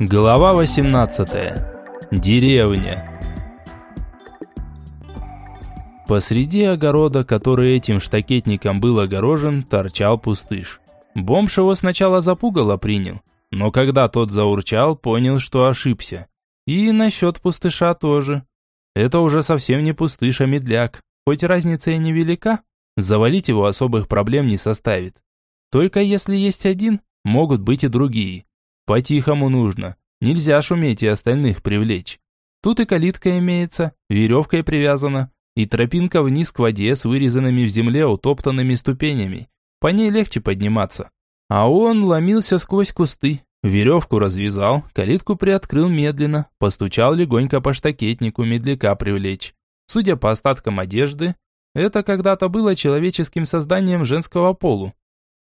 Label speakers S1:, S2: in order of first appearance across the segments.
S1: Глава 18. Деревня. Посреди огорода, который этим штакетником был огорожен, торчал пустыш. Бомж его сначала запугало принял, но когда тот заурчал, понял, что ошибся. И насчет пустыша тоже. Это уже совсем не пустыш, а медляк. Хоть разница и невелика, завалить его особых проблем не составит. Только если есть один, могут быть и другие. По-тихому нужно. Нельзя шуметь и остальных привлечь. Тут и калитка имеется, веревкой привязана, и тропинка вниз к воде с вырезанными в земле утоптанными ступенями. По ней легче подниматься. А он ломился сквозь кусты, веревку развязал, калитку приоткрыл медленно, постучал легонько по штакетнику медляка привлечь. Судя по остаткам одежды, это когда-то было человеческим созданием женского полу.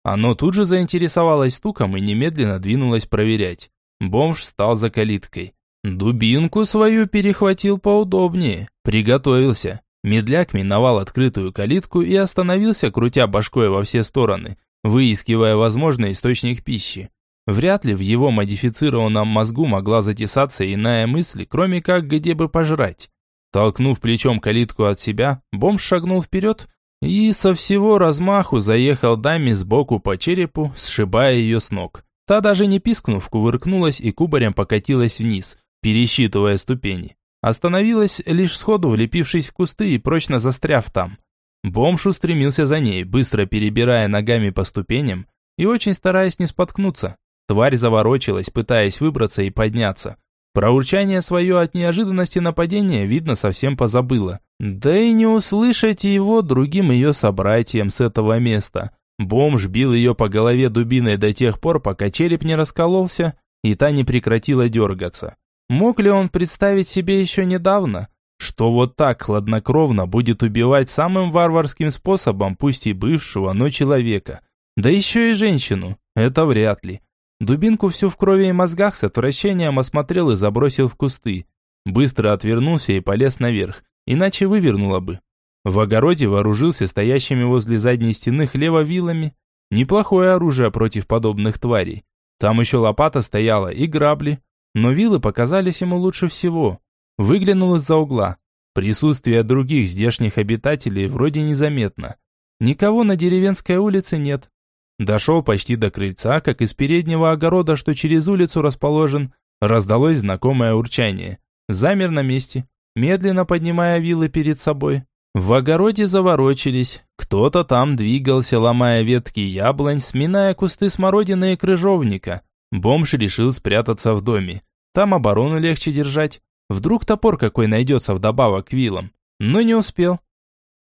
S1: Оно тут же заинтересовалось стуком и немедленно двинулось проверять. Бомж встал за калиткой. Дубинку свою перехватил поудобнее. Приготовился. Медляк миновал открытую калитку и остановился, крутя башкой во все стороны, выискивая возможный источник пищи. Вряд ли в его модифицированном мозгу могла затесаться иная мысль, кроме как где бы пожрать. Толкнув плечом калитку от себя, бомж шагнул вперед и со всего размаху заехал даме сбоку по черепу, сшибая ее с ног. Та даже не пискнув, кувыркнулась и кубарем покатилась вниз, пересчитывая ступени. Остановилась, лишь сходу влепившись в кусты и прочно застряв там. Бомж устремился за ней, быстро перебирая ногами по ступеням и очень стараясь не споткнуться. Тварь заворочилась, пытаясь выбраться и подняться. Про урчание свое от неожиданности нападения, видно, совсем позабыла. Да и не услышать его другим ее собратьям с этого места. Бомж бил ее по голове дубиной до тех пор, пока череп не раскололся, и та не прекратила дергаться. Мог ли он представить себе еще недавно, что вот так хладнокровно будет убивать самым варварским способом, пусть и бывшего, но человека? Да еще и женщину. Это вряд ли. Дубинку всю в крови и мозгах с отвращением осмотрел и забросил в кусты. Быстро отвернулся и полез наверх, иначе вывернуло бы. В огороде вооружился стоящими возле задней стены хлево-вилами. Неплохое оружие против подобных тварей. Там еще лопата стояла и грабли, но вилы показались ему лучше всего. Выглянул из-за угла. Присутствие других здешних обитателей вроде незаметно. Никого на деревенской улице нет. Дошел почти до крыльца, как из переднего огорода, что через улицу расположен, раздалось знакомое урчание. Замер на месте, медленно поднимая вилы перед собой. В огороде заворочились. Кто-то там двигался, ломая ветки яблонь, сминая кусты смородины и крыжовника. Бомж решил спрятаться в доме. Там оборону легче держать. Вдруг топор какой найдется вдобавок к вилам. Но не успел.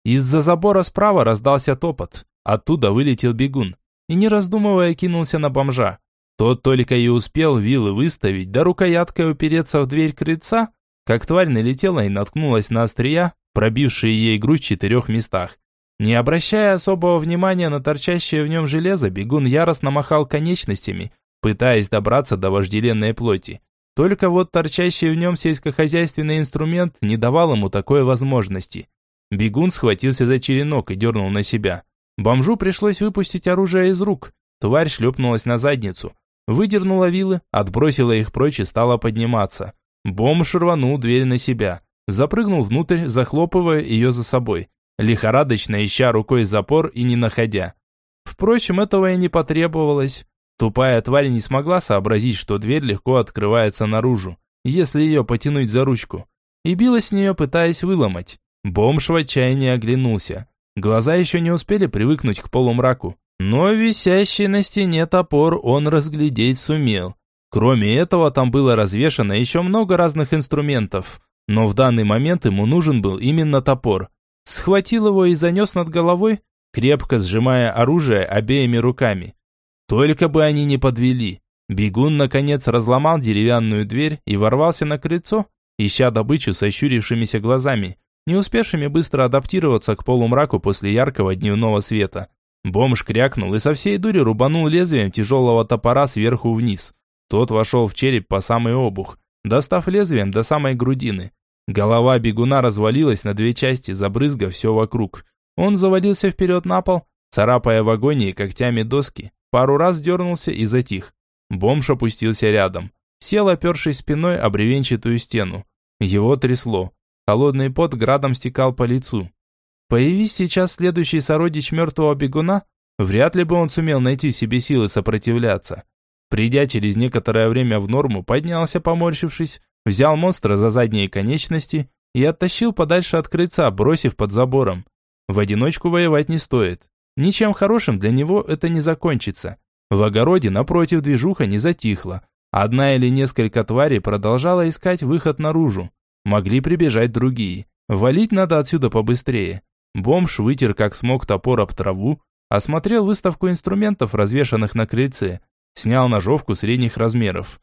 S1: Из-за забора справа раздался топот. Оттуда вылетел бегун и, не раздумывая, кинулся на бомжа. Тот только и успел вилы выставить, да рукояткой упереться в дверь крыльца, как тварь налетела и наткнулась на острия, пробившие ей грудь в четырех местах. Не обращая особого внимания на торчащее в нем железо, бегун яростно махал конечностями, пытаясь добраться до вожделенной плоти. Только вот торчащий в нем сельскохозяйственный инструмент не давал ему такой возможности. Бегун схватился за черенок и дернул на себя. Бомжу пришлось выпустить оружие из рук. Тварь шлепнулась на задницу. Выдернула вилы, отбросила их прочь и стала подниматься. Бомж рванул дверь на себя. Запрыгнул внутрь, захлопывая ее за собой. Лихорадочно ища рукой запор и не находя. Впрочем, этого и не потребовалось. Тупая тварь не смогла сообразить, что дверь легко открывается наружу, если ее потянуть за ручку. И билась с нее, пытаясь выломать. Бомж в отчаянии оглянулся. Глаза еще не успели привыкнуть к полумраку. Но висящий на стене топор он разглядеть сумел. Кроме этого, там было развешано еще много разных инструментов. Но в данный момент ему нужен был именно топор. Схватил его и занес над головой, крепко сжимая оружие обеими руками. Только бы они не подвели. Бегун, наконец, разломал деревянную дверь и ворвался на крыльцо, ища добычу с ощурившимися глазами не успевшими быстро адаптироваться к полумраку после яркого дневного света. Бомж крякнул и со всей дури рубанул лезвием тяжелого топора сверху вниз. Тот вошел в череп по самый обух, достав лезвием до самой грудины. Голова бегуна развалилась на две части, забрызгав все вокруг. Он завалился вперед на пол, царапая в агонии когтями доски, пару раз дернулся и затих. Бомж опустился рядом. сел, опершись спиной о бревенчатую стену. Его трясло. Холодный пот градом стекал по лицу. Появись сейчас следующий сородич мертвого бегуна, вряд ли бы он сумел найти в себе силы сопротивляться. Придя через некоторое время в норму, поднялся, поморщившись, взял монстра за задние конечности и оттащил подальше от крыльца, бросив под забором. В одиночку воевать не стоит. Ничем хорошим для него это не закончится. В огороде, напротив, движуха не затихла. Одна или несколько тварей продолжала искать выход наружу. Могли прибежать другие. Валить надо отсюда побыстрее. Бомж вытер как смог топор об траву, осмотрел выставку инструментов, развешанных на крыльце, снял ножовку средних размеров.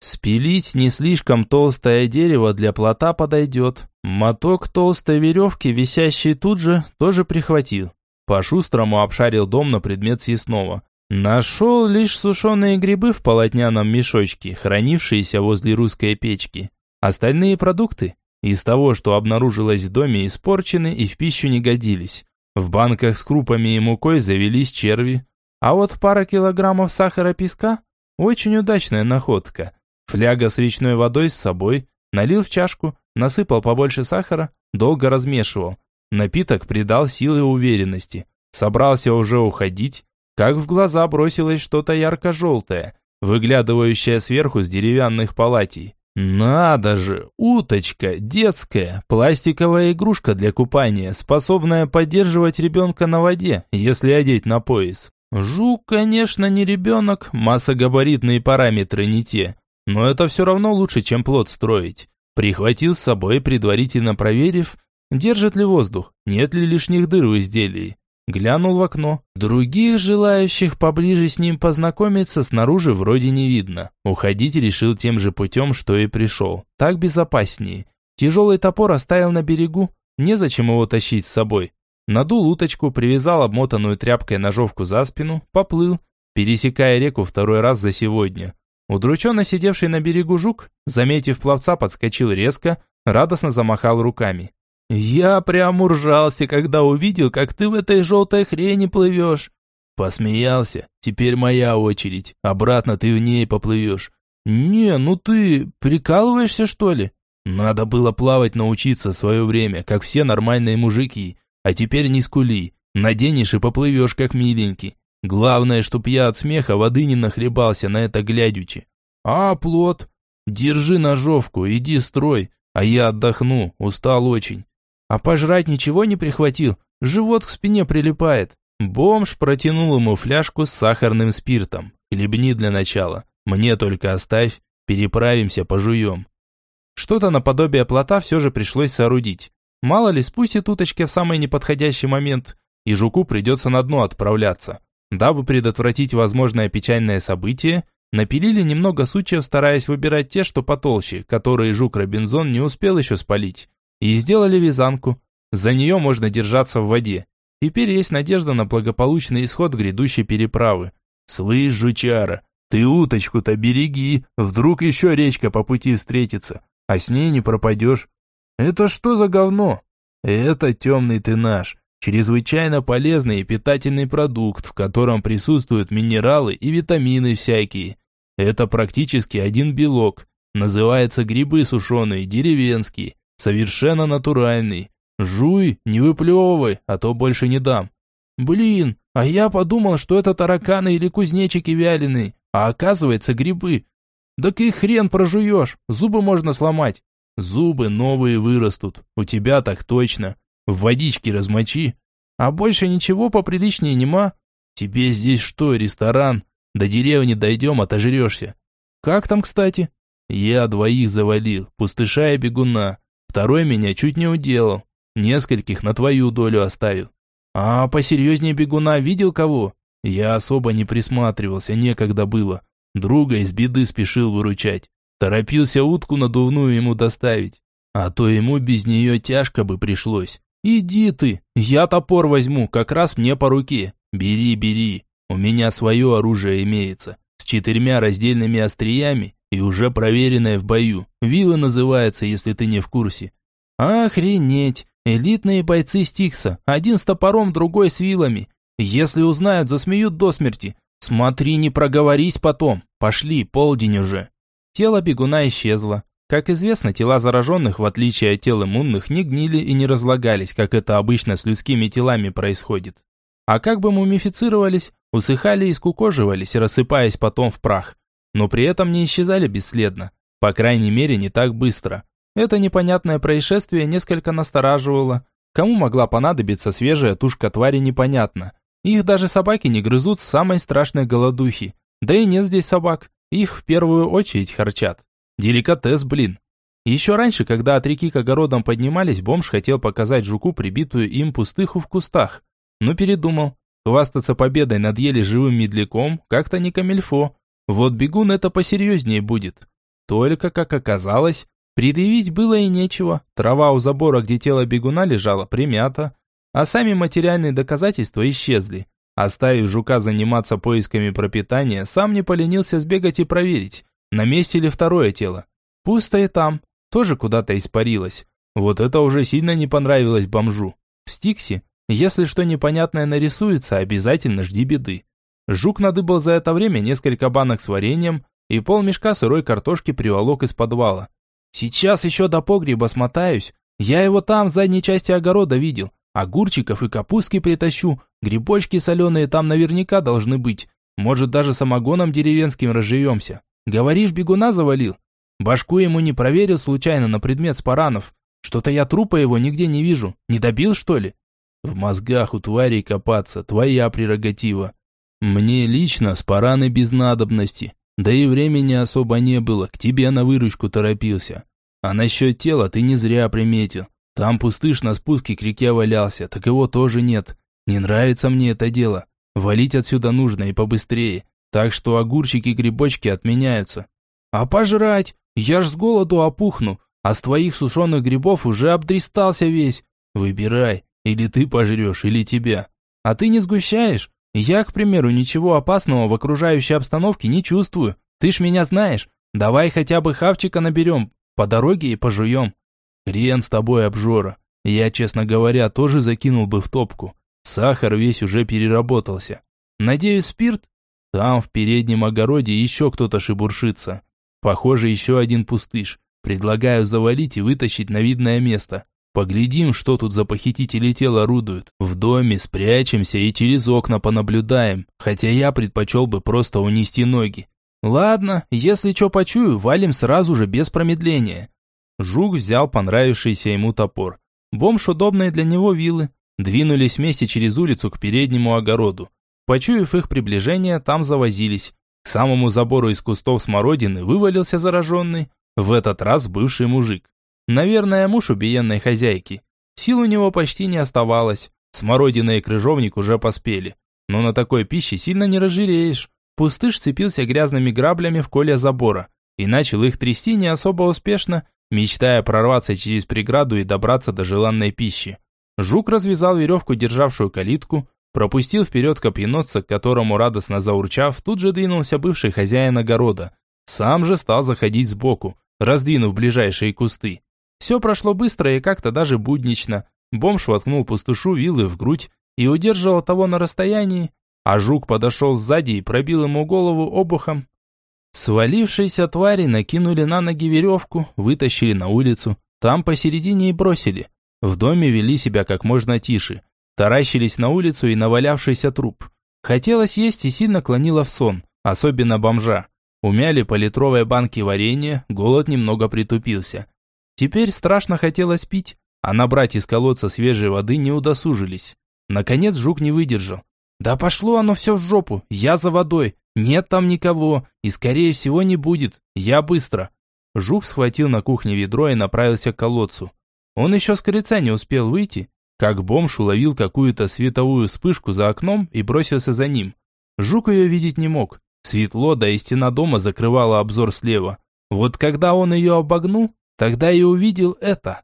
S1: Спилить не слишком толстое дерево для плота подойдет. Моток толстой веревки, висящий тут же, тоже прихватил. По-шустрому обшарил дом на предмет съестного. Нашел лишь сушеные грибы в полотняном мешочке, хранившиеся возле русской печки. Остальные продукты из того, что обнаружилось в доме, испорчены и в пищу не годились. В банках с крупами и мукой завелись черви. А вот пара килограммов сахара песка – очень удачная находка. Фляга с речной водой с собой, налил в чашку, насыпал побольше сахара, долго размешивал. Напиток придал силы и уверенности. Собрался уже уходить, как в глаза бросилось что-то ярко-желтое, выглядывающее сверху с деревянных палатей. Надо же, уточка, детская, пластиковая игрушка для купания, способная поддерживать ребенка на воде, если одеть на пояс. Жук, конечно, не ребенок, массогабаритные параметры не те, но это все равно лучше, чем плод строить. Прихватил с собой, предварительно проверив, держит ли воздух, нет ли лишних дыр в изделии. Глянул в окно. Других желающих поближе с ним познакомиться снаружи вроде не видно. Уходить решил тем же путем, что и пришел. Так безопаснее. Тяжелый топор оставил на берегу. Незачем его тащить с собой. Надул уточку, привязал обмотанную тряпкой ножовку за спину, поплыл, пересекая реку второй раз за сегодня. Удрученно сидевший на берегу жук, заметив пловца, подскочил резко, радостно замахал руками. «Я прям уржался, когда увидел, как ты в этой желтой хрени плывешь». Посмеялся. «Теперь моя очередь. Обратно ты в ней поплывешь». «Не, ну ты прикалываешься, что ли?» «Надо было плавать научиться в свое время, как все нормальные мужики. А теперь не скули. Наденешь и поплывешь, как миленький. Главное, чтоб я от смеха воды не нахлебался на это глядючи. А, плод? Держи ножовку, иди строй, а я отдохну, устал очень. А пожрать ничего не прихватил, живот к спине прилипает. Бомж протянул ему фляжку с сахарным спиртом. Хлебни для начала, мне только оставь, переправимся, пожуем. Что-то наподобие плота все же пришлось соорудить. Мало ли, спустит уточки в самый неподходящий момент, и жуку придется на дно отправляться. Дабы предотвратить возможное печальное событие, напилили немного сучьев, стараясь выбирать те, что потолще, которые жук Робинзон не успел еще спалить и сделали вязанку. За нее можно держаться в воде. Теперь есть надежда на благополучный исход грядущей переправы. «Слышь, жучара, ты уточку-то береги, вдруг еще речка по пути встретится, а с ней не пропадешь». «Это что за говно?» «Это темный ты наш, чрезвычайно полезный и питательный продукт, в котором присутствуют минералы и витамины всякие. Это практически один белок, называется грибы сушеные, деревенские. Совершенно натуральный. Жуй, не выплевывай, а то больше не дам. Блин, а я подумал, что это тараканы или кузнечики вяленые, а оказывается грибы. Так их хрен прожуешь, зубы можно сломать. Зубы новые вырастут, у тебя так точно. В водичке размочи. А больше ничего поприличнее нема. Тебе здесь что, ресторан? До деревни дойдем, отожрешься. Как там, кстати? Я двоих завалил, пустыша и бегуна. Второй меня чуть не уделал. Нескольких на твою долю оставил. А посерьезнее бегуна видел кого? Я особо не присматривался, некогда было. Друга из беды спешил выручать. Торопился утку надувную ему доставить. А то ему без нее тяжко бы пришлось. Иди ты, я топор возьму, как раз мне по руке. Бери, бери, у меня свое оружие имеется. С четырьмя раздельными остриями и уже проверенная в бою. Вилла называется, если ты не в курсе. Охренеть! Элитные бойцы Стикса. Один с топором, другой с вилами. Если узнают, засмеют до смерти. Смотри, не проговорись потом. Пошли, полдень уже. Тело бегуна исчезло. Как известно, тела зараженных, в отличие от тел иммунных, не гнили и не разлагались, как это обычно с людскими телами происходит. А как бы мумифицировались, усыхали и скукоживались, рассыпаясь потом в прах. Но при этом не исчезали бесследно. По крайней мере, не так быстро. Это непонятное происшествие несколько настораживало. Кому могла понадобиться свежая тушка твари, непонятно. Их даже собаки не грызут с самой страшной голодухи. Да и нет здесь собак. Их в первую очередь харчат. Деликатес, блин. Еще раньше, когда от реки к огородам поднимались, бомж хотел показать жуку прибитую им пустыху в кустах. Но передумал. Хвастаться победой над еле живым медляком как-то не камельфо. Вот бегун это посерьезнее будет. Только, как оказалось, предъявить было и нечего. Трава у забора, где тело бегуна лежало, примята. А сами материальные доказательства исчезли. Оставив жука заниматься поисками пропитания, сам не поленился сбегать и проверить, на месте ли второе тело. Пусто и там, тоже куда-то испарилось. Вот это уже сильно не понравилось бомжу. В Стиксе, если что непонятное нарисуется, обязательно жди беды. Жук надыбал за это время несколько банок с вареньем и полмешка сырой картошки приволок из подвала. Сейчас еще до погреба смотаюсь. Я его там в задней части огорода видел. Огурчиков и капустки притащу. Грибочки соленые там наверняка должны быть. Может, даже самогоном деревенским разживемся. Говоришь, бегуна завалил? Башку ему не проверил случайно на предмет спаранов. Что-то я трупа его нигде не вижу. Не добил, что ли? В мозгах у тварей копаться, твоя прерогатива. Мне лично спараны без надобности. Да и времени особо не было, к тебе на выручку торопился. А насчет тела ты не зря приметил. Там пустыш на спуске к реке валялся, так его тоже нет. Не нравится мне это дело. Валить отсюда нужно и побыстрее. Так что огурчики и грибочки отменяются. А пожрать? Я ж с голоду опухну, а с твоих сушеных грибов уже обдристался весь. Выбирай, или ты пожрешь, или тебя. А ты не сгущаешь? Я, к примеру, ничего опасного в окружающей обстановке не чувствую. Ты ж меня знаешь. Давай хотя бы хавчика наберем, по дороге и пожуем. Хрен с тобой, обжора. Я, честно говоря, тоже закинул бы в топку. Сахар весь уже переработался. Надеюсь, спирт? Там, в переднем огороде, еще кто-то шебуршится. Похоже, еще один пустыш. Предлагаю завалить и вытащить на видное место. Поглядим, что тут за похитители тела орудуют. В доме спрячемся и через окна понаблюдаем. Хотя я предпочел бы просто унести ноги. Ладно, если что почую, валим сразу же без промедления. Жук взял понравившийся ему топор. Бомж удобные для него вилы. Двинулись вместе через улицу к переднему огороду. Почуяв их приближение, там завозились. К самому забору из кустов смородины вывалился зараженный, в этот раз бывший мужик. Наверное, муж убиенной хозяйки. Сил у него почти не оставалось. Смородина и крыжовник уже поспели. Но на такой пище сильно не разжиреешь. Пустыш цепился грязными граблями в коле забора и начал их трясти не особо успешно, мечтая прорваться через преграду и добраться до желанной пищи. Жук развязал веревку, державшую калитку, пропустил вперед копьеносца, к которому, радостно заурчав, тут же двинулся бывший хозяин огорода. Сам же стал заходить сбоку, раздвинув ближайшие кусты. Все прошло быстро и как-то даже буднично. Бомж воткнул пустушу вилы в грудь и удерживал того на расстоянии, а жук подошел сзади и пробил ему голову обухом. Свалившиеся твари накинули на ноги веревку, вытащили на улицу, там посередине и бросили. В доме вели себя как можно тише, таращились на улицу и навалявшийся труп. Хотелось есть и сильно клонило в сон, особенно бомжа. Умяли по литровой банке варенья, голод немного притупился. Теперь страшно хотелось пить, а набрать из колодца свежей воды не удосужились. Наконец жук не выдержал. «Да пошло оно все в жопу, я за водой, нет там никого, и скорее всего не будет, я быстро». Жук схватил на кухне ведро и направился к колодцу. Он еще с крыльца не успел выйти, как бомж уловил какую-то световую вспышку за окном и бросился за ним. Жук ее видеть не мог. Светло, да и стена дома закрывала обзор слева. Вот когда он ее обогнул, Тогда и увидел это.